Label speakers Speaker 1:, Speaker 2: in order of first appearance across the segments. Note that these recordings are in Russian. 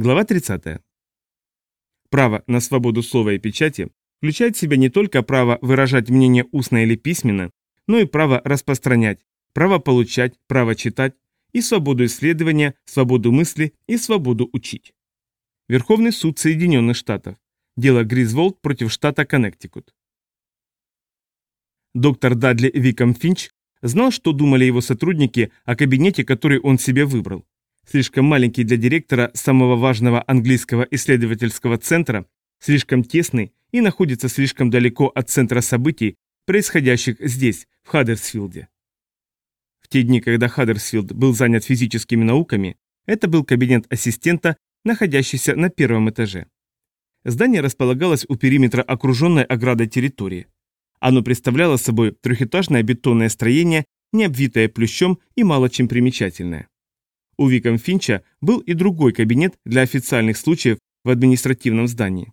Speaker 1: Глава 30. Право на свободу слова и печати включает в себя не только право выражать мнение устно или письменно, но и право распространять, право получать, право читать, и свободу исследования, свободу мысли и свободу учить. Верховный суд Соединенных Штатов. Дело Гризволд против штата Коннектикут. Доктор Дадли Виком Финч знал, что думали его сотрудники о кабинете, который он себе выбрал. Слишком маленький для директора самого важного английского исследовательского центра, слишком тесный и находится слишком далеко от центра событий, происходящих здесь, в Хаддерсфилде. В те дни, когда Хаддерсфилд был занят физическими науками, это был кабинет ассистента, находящийся на первом этаже. Здание располагалось у периметра окруженной оградой территории. Оно представляло собой трехэтажное бетонное строение, не обвитое плющом и мало чем примечательное. У Виком Финча был и другой кабинет для официальных случаев в административном здании.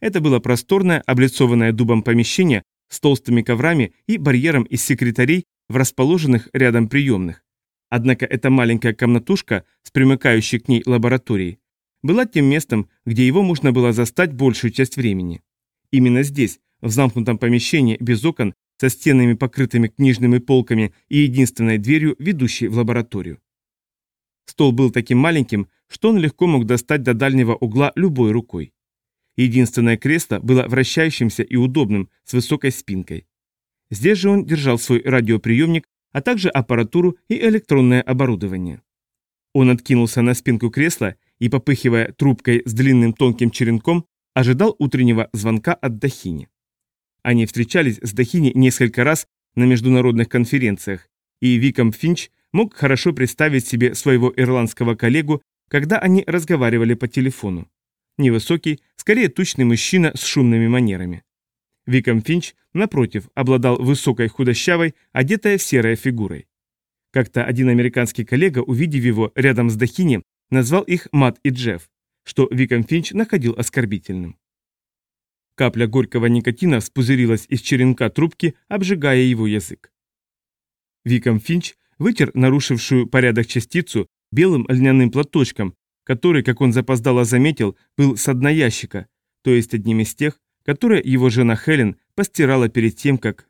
Speaker 1: Это было просторное, облицованное дубом помещение с толстыми коврами и барьером из секретарей в расположенных рядом приемных. Однако эта маленькая комнатушка с примыкающей к ней лабораторией была тем местом, где его можно было застать большую часть времени. Именно здесь, в замкнутом помещении без окон, со стенами, покрытыми книжными полками и единственной дверью, ведущей в лабораторию. Стол был таким маленьким, что он легко мог достать до дальнего угла любой рукой. Единственное кресло было вращающимся и удобным, с высокой спинкой. Здесь же он держал свой радиоприемник, а также аппаратуру и электронное оборудование. Он откинулся на спинку кресла и, попыхивая трубкой с длинным тонким черенком, ожидал утреннего звонка от Дахини. Они встречались с Дахини несколько раз на международных конференциях, и Виком Финч мог хорошо представить себе своего ирландского коллегу, когда они разговаривали по телефону. Невысокий, скорее тучный мужчина с шумными манерами. Виком Финч, напротив, обладал высокой худощавой, одетой в серой фигурой. Как-то один американский коллега, увидев его рядом с Дахини, назвал их Мат и Джефф, что Виком Финч находил оскорбительным. Капля горького никотина спузырилась из черенка трубки, обжигая его язык. Виком Финч вытер нарушившую порядок частицу белым льняным платочком, который, как он запоздало заметил, был с дна ящика, то есть одним из тех, которые его жена Хелен постирала перед тем, как...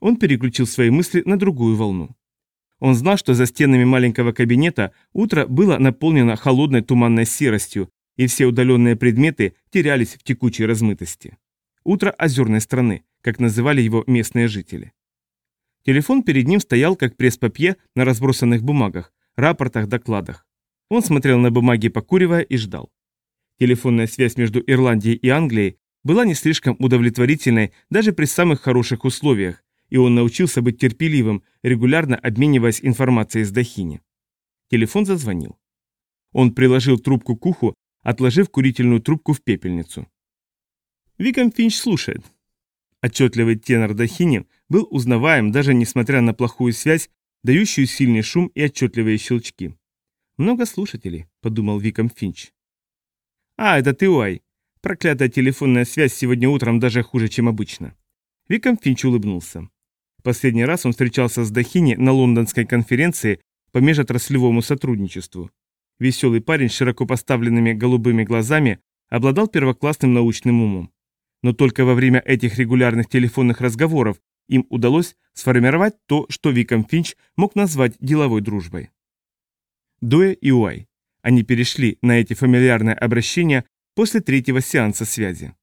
Speaker 1: Он переключил свои мысли на другую волну. Он знал, что за стенами маленького кабинета утро было наполнено холодной туманной серостью, и все удаленные предметы терялись в текучей размытости. Утро озерной страны, как называли его местные жители. Телефон перед ним стоял как пресс-папье на разбросанных бумагах, рапортах, докладах. Он смотрел на бумаги, покуривая, и ждал. Телефонная связь между Ирландией и Англией была не слишком удовлетворительной даже при самых хороших условиях, и он научился быть терпеливым, регулярно обмениваясь информацией с Дахини. Телефон зазвонил. Он приложил трубку к уху, отложив курительную трубку в пепельницу. Виком Финч слушает. Отчетливый тенор Дахини был узнаваем даже несмотря на плохую связь, дающую сильный шум и отчетливые щелчки. «Много слушателей», — подумал Виком Финч. «А, это ты, Уай. Проклятая телефонная связь сегодня утром даже хуже, чем обычно». Виком Финч улыбнулся. Последний раз он встречался с Дахини на лондонской конференции по межотраслевому сотрудничеству. Веселый парень с широко поставленными голубыми глазами обладал первоклассным научным умом. Но только во время этих регулярных телефонных разговоров им удалось сформировать то, что Виком Финч мог назвать деловой дружбой. Дуэ и Уай. Они перешли на эти фамильярные обращения после третьего сеанса связи.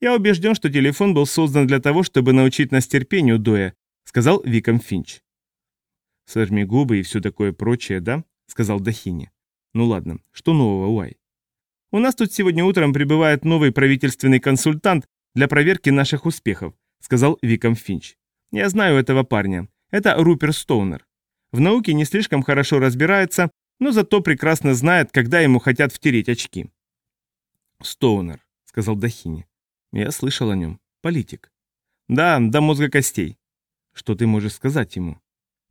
Speaker 1: «Я убежден, что телефон был создан для того, чтобы научить нас терпению, Дуэ», сказал Виком Финч. «Сожми губы и все такое прочее, да?» сказал Дахини. «Ну ладно, что нового, Уай?» «У нас тут сегодня утром прибывает новый правительственный консультант для проверки наших успехов», сказал Виком Финч. «Я знаю этого парня. Это Рупер Стоунер. В науке не слишком хорошо разбирается, но зато прекрасно знает, когда ему хотят втереть очки». «Стоунер», — сказал Дахини. «Я слышал о нем. Политик». «Да, до мозга костей». «Что ты можешь сказать ему?»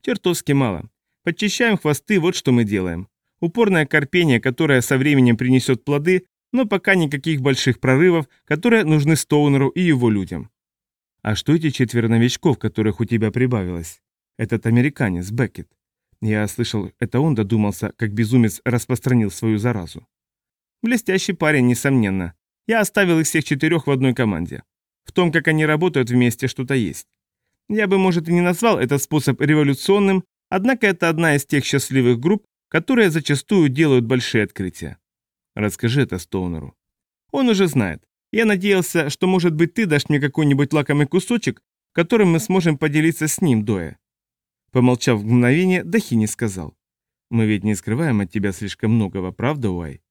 Speaker 1: «Чертовски мало. Подчищаем хвосты, вот что мы делаем. Упорное корпение, которое со временем принесет плоды, но пока никаких больших прорывов, которые нужны Стоунеру и его людям. А что эти четверо новичков, которых у тебя прибавилось? Этот американец, Беккет. Я слышал, это он додумался, как безумец распространил свою заразу. Блестящий парень, несомненно. Я оставил их всех четырех в одной команде. В том, как они работают вместе, что-то есть. Я бы, может, и не назвал этот способ революционным, однако это одна из тех счастливых групп, которые зачастую делают большие открытия. Расскажи это Стоунеру. Он уже знает. Я надеялся, что, может быть, ты дашь мне какой-нибудь лакомый кусочек, которым мы сможем поделиться с ним, Доя. Помолчав мгновение, Дахини сказал. Мы ведь не скрываем от тебя слишком многого, правда, Уай?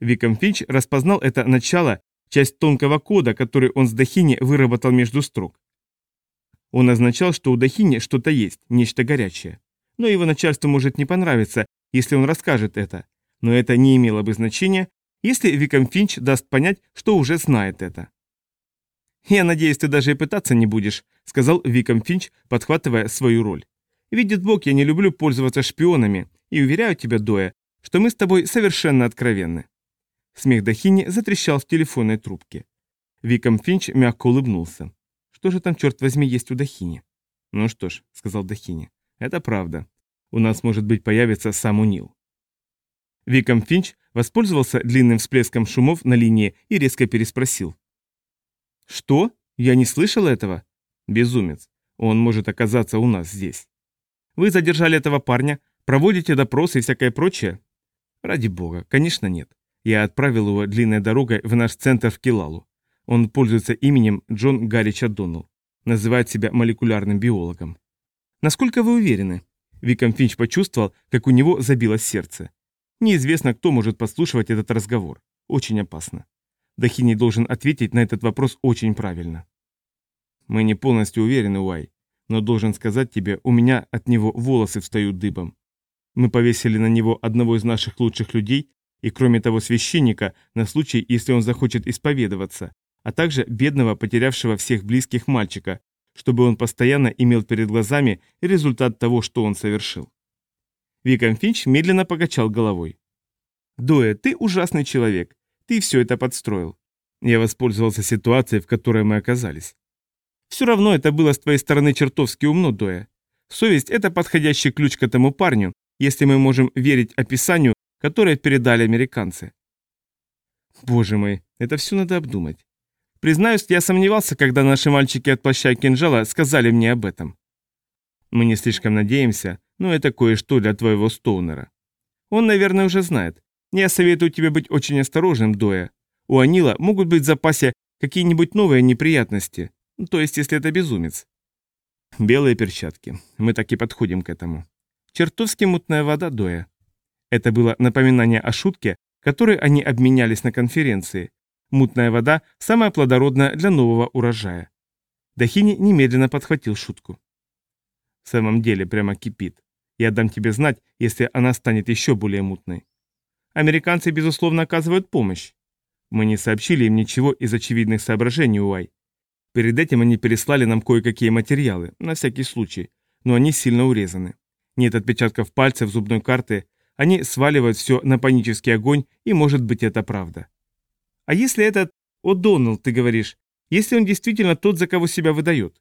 Speaker 1: Виком Финч распознал это начало, часть тонкого кода, который он с Дахини выработал между строк. Он означал, что у Дахини что-то есть, нечто горячее. Но его начальству может не понравиться, если он расскажет это. Но это не имело бы значения, если Виком Финч даст понять, что уже знает это. «Я надеюсь, ты даже и пытаться не будешь», — сказал Виком Финч, подхватывая свою роль. «Видит Бог, я не люблю пользоваться шпионами, и уверяю тебя, Доя, что мы с тобой совершенно откровенны». Смех Дахини затрещал в телефонной трубке. Виком Финч мягко улыбнулся. «Что же там, черт возьми, есть у Дахини?» «Ну что ж», — сказал Дахини, — «это правда. У нас, может быть, появится сам Унил». Виком Финч воспользовался длинным всплеском шумов на линии и резко переспросил. «Что? Я не слышал этого?» «Безумец. Он может оказаться у нас здесь». «Вы задержали этого парня, проводите допросы и всякое прочее?» «Ради бога, конечно нет. Я отправил его длинной дорогой в наш центр в Килалу. Он пользуется именем Джон Гаррич Аддоннелл. Называет себя молекулярным биологом. Насколько вы уверены? Виком Финч почувствовал, как у него забилось сердце. Неизвестно, кто может подслушивать этот разговор. Очень опасно. Дахини должен ответить на этот вопрос очень правильно. Мы не полностью уверены, Уай, но должен сказать тебе, у меня от него волосы встают дыбом. Мы повесили на него одного из наших лучших людей, и кроме того священника, на случай, если он захочет исповедоваться, а также бедного, потерявшего всех близких мальчика, чтобы он постоянно имел перед глазами результат того, что он совершил. Виком Финч медленно покачал головой. «Доя, ты ужасный человек. Ты все это подстроил. Я воспользовался ситуацией, в которой мы оказались. Все равно это было с твоей стороны чертовски умно, Доя. Совесть – это подходящий ключ к этому парню, если мы можем верить описанию, которое передали американцы. Боже мой, это все надо обдумать. Признаюсь, я сомневался, когда наши мальчики от плаща и кинжала сказали мне об этом. Мы не слишком надеемся, но это кое-что для твоего Стоунера. Он, наверное, уже знает. Я советую тебе быть очень осторожным, Доя. У Анила могут быть в запасе какие-нибудь новые неприятности, ну, то есть если это безумец. Белые перчатки. Мы так и подходим к этому. Чертовски мутная вода, Доя. Это было напоминание о шутке, которой они обменялись на конференции, Мутная вода – самая плодородная для нового урожая. Дахини немедленно подхватил шутку. В самом деле прямо кипит. Я дам тебе знать, если она станет еще более мутной. Американцы, безусловно, оказывают помощь. Мы не сообщили им ничего из очевидных соображений, Уай. Перед этим они переслали нам кое-какие материалы, на всякий случай, но они сильно урезаны. Нет отпечатков пальцев, зубной карты, они сваливают все на панический огонь, и может быть это правда. А если этот О'Доннелл, ты говоришь, если он действительно тот, за кого себя выдает?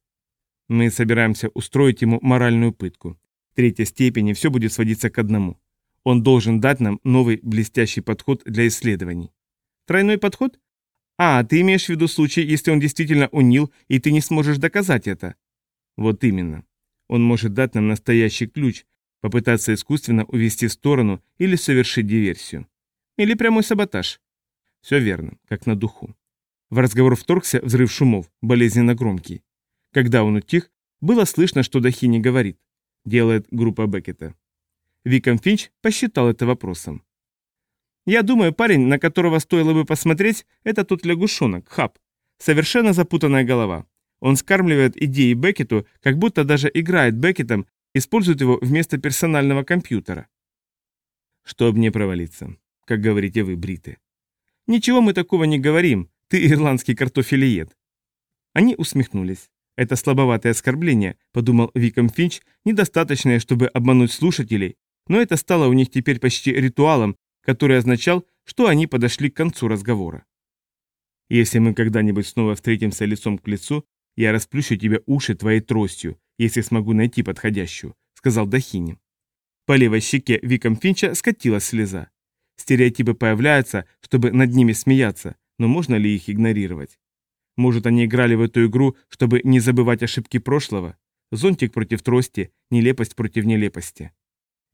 Speaker 1: Мы собираемся устроить ему моральную пытку. Третья степени все будет сводиться к одному. Он должен дать нам новый блестящий подход для исследований. Тройной подход? А, ты имеешь в виду случай, если он действительно унил, и ты не сможешь доказать это? Вот именно. Он может дать нам настоящий ключ, попытаться искусственно увести сторону или совершить диверсию. Или прямой саботаж. Все верно, как на духу. В разговор вторгся взрыв шумов, болезненно громкий. Когда он утих, было слышно, что Дахини говорит. Делает группа Беккета. Виком Финч посчитал это вопросом. «Я думаю, парень, на которого стоило бы посмотреть, это тот лягушонок, Хаб. Совершенно запутанная голова. Он скармливает идеи Беккету, как будто даже играет Беккетом, использует его вместо персонального компьютера. Чтоб не провалиться, как говорите вы, бриты. «Ничего мы такого не говорим, ты ирландский картофелиед». Они усмехнулись. Это слабоватое оскорбление, подумал Виком Финч, недостаточное, чтобы обмануть слушателей, но это стало у них теперь почти ритуалом, который означал, что они подошли к концу разговора. «Если мы когда-нибудь снова встретимся лицом к лицу, я расплющу тебе уши твоей тростью, если смогу найти подходящую», — сказал Дахини. По левой щеке Виком Финча скатилась слеза. Стереотипы появляются, чтобы над ними смеяться, но можно ли их игнорировать? Может, они играли в эту игру, чтобы не забывать ошибки прошлого? Зонтик против трости, нелепость против нелепости.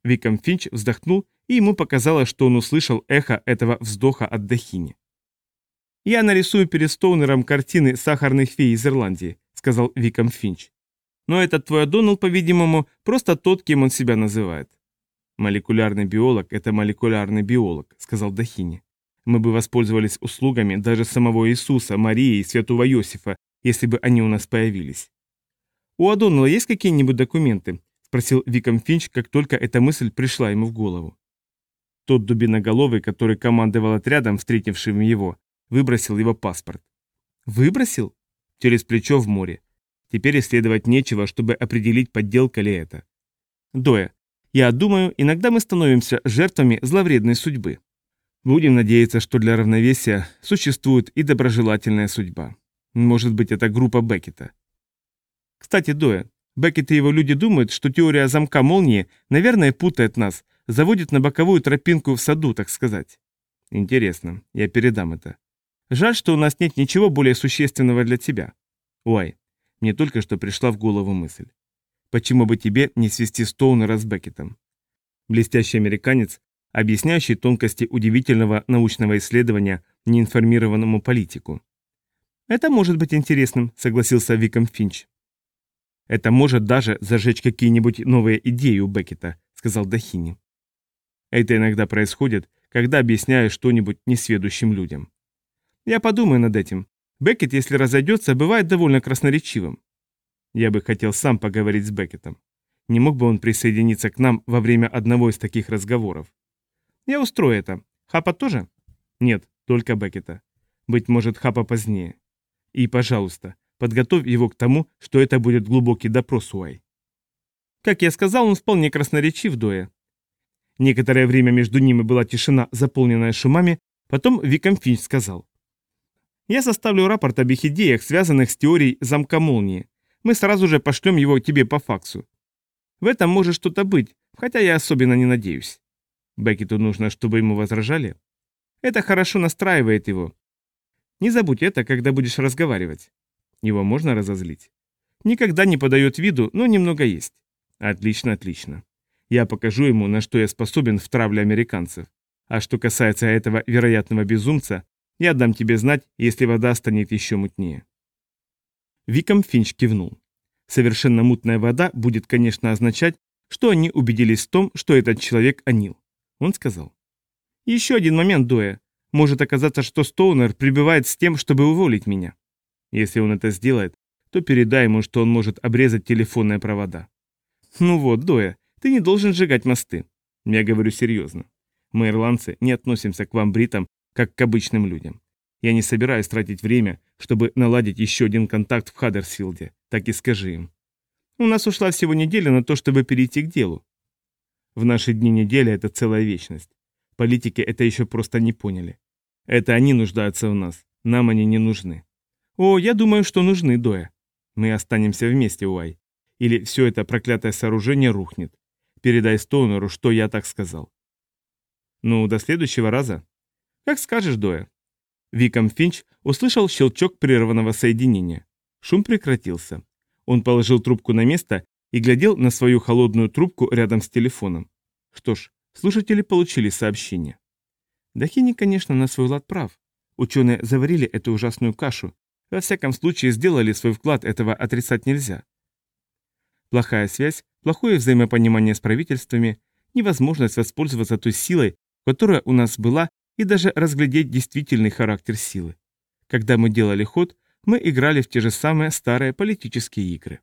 Speaker 1: Виком Финч вздохнул, и ему показалось, что он услышал эхо этого вздоха от Дахини. «Я нарисую перед Стоунером картины сахарных фей из Ирландии», — сказал Виком Финч. «Но этот твой Донал, по-видимому, просто тот, кем он себя называет». «Молекулярный биолог — это молекулярный биолог», — сказал Дахини. «Мы бы воспользовались услугами даже самого Иисуса, Марии и святого Иосифа, если бы они у нас появились». «У Адонала есть какие-нибудь документы?» – спросил Виком Финч, как только эта мысль пришла ему в голову. Тот дубиноголовый, который командовал отрядом, встретившим его, выбросил его паспорт. «Выбросил?» Через плечо в море. Теперь исследовать нечего, чтобы определить, подделка ли это. Доя, я думаю, иногда мы становимся жертвами зловредной судьбы. Будем надеяться, что для равновесия существует и доброжелательная судьба. Может быть, это группа Беккета. Кстати, Доя, Беккет и его люди думают, что теория замка молнии, наверное, путает нас, заводит на боковую тропинку в саду, так сказать. Интересно, я передам это. Жаль, что у нас нет ничего более существенного для тебя. Уай, мне только что пришла в голову мысль. Почему бы тебе не свести Стоунера с Беккетом? Блестящий американец, объясняющий тонкости удивительного научного исследования неинформированному политику. «Это может быть интересным», — согласился Виком Финч. Это может даже зажечь какие-нибудь новые идеи у Беккета, сказал Дахини. Это иногда происходит, когда объясняю что-нибудь несведущим людям. Я подумаю над этим. Беккет, если разойдется, бывает довольно красноречивым. Я бы хотел сам поговорить с Беккетом. Не мог бы он присоединиться к нам во время одного из таких разговоров? Я устрою это. Хапа тоже? Нет, только Беккета. Быть может, Хапа позднее. И, пожалуйста, Подготовь его к тому, что это будет глубокий допрос Уай. Как я сказал, он вполне красноречив, Доя. Некоторое время между ними была тишина, заполненная шумами, потом Виком Финч сказал. «Я составлю рапорт об их идеях, связанных с теорией замка молнии. Мы сразу же пошлем его тебе по факсу. В этом может что-то быть, хотя я особенно не надеюсь. Беккету нужно, чтобы ему возражали. Это хорошо настраивает его. Не забудь это, когда будешь разговаривать. Его можно разозлить? Никогда не подает виду, но немного есть. Отлично, отлично. Я покажу ему, на что я способен в травле американцев. А что касается этого вероятного безумца, я дам тебе знать, если вода станет еще мутнее. Виком Финч кивнул. Совершенно мутная вода будет, конечно, означать, что они убедились в том, что этот человек Анил. Он сказал. Еще один момент, Доя. Может оказаться, что Стоунер прибывает с тем, чтобы уволить меня. Если он это сделает, то передай ему, что он может обрезать телефонные провода. Ну вот, Доя, ты не должен сжигать мосты. Я говорю серьезно. Мы, ирландцы, не относимся к вам, бритам, как к обычным людям. Я не собираюсь тратить время, чтобы наладить еще один контакт в Хаддерсфилде. Так и скажи им. У нас ушла всего неделя на то, чтобы перейти к делу. В наши дни неделя – это целая вечность. Политики это еще просто не поняли. Это они нуждаются в нас, нам они не нужны. «О, я думаю, что нужны, Доя. Мы останемся вместе, Уай. Или все это проклятое сооружение рухнет. Передай Стоунеру, что я так сказал». «Ну, до следующего раза». «Как скажешь, Доя». Виком Финч услышал щелчок прерванного соединения. Шум прекратился. Он положил трубку на место и глядел на свою холодную трубку рядом с телефоном. Что ж, слушатели получили сообщение. Дахини, конечно, на свой лад прав. Ученые заварили эту ужасную кашу, во всяком случае, сделали свой вклад, этого отрицать нельзя. Плохая связь, плохое взаимопонимание с правительствами, невозможность воспользоваться той силой, которая у нас была, и даже разглядеть действительный характер силы. Когда мы делали ход, мы играли в те же самые старые политические игры.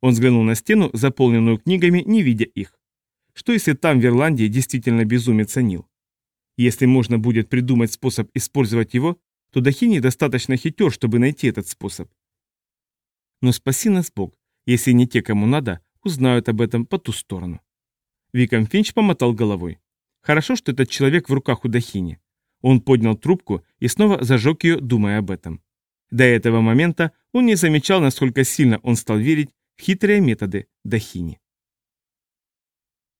Speaker 1: Он взглянул на стену, заполненную книгами, не видя их. Что если там, в Ирландии, действительно безумец Нил? Если можно будет придумать способ использовать его, то Дахини достаточно хитер, чтобы найти этот способ. Но спаси нас Бог, если не те, кому надо, узнают об этом по ту сторону. Виком Финч помотал головой. Хорошо, что этот человек в руках у Дахини. Он поднял трубку и снова зажег ее, думая об этом. До этого момента он не замечал, насколько сильно он стал верить хитрые методы Дахини.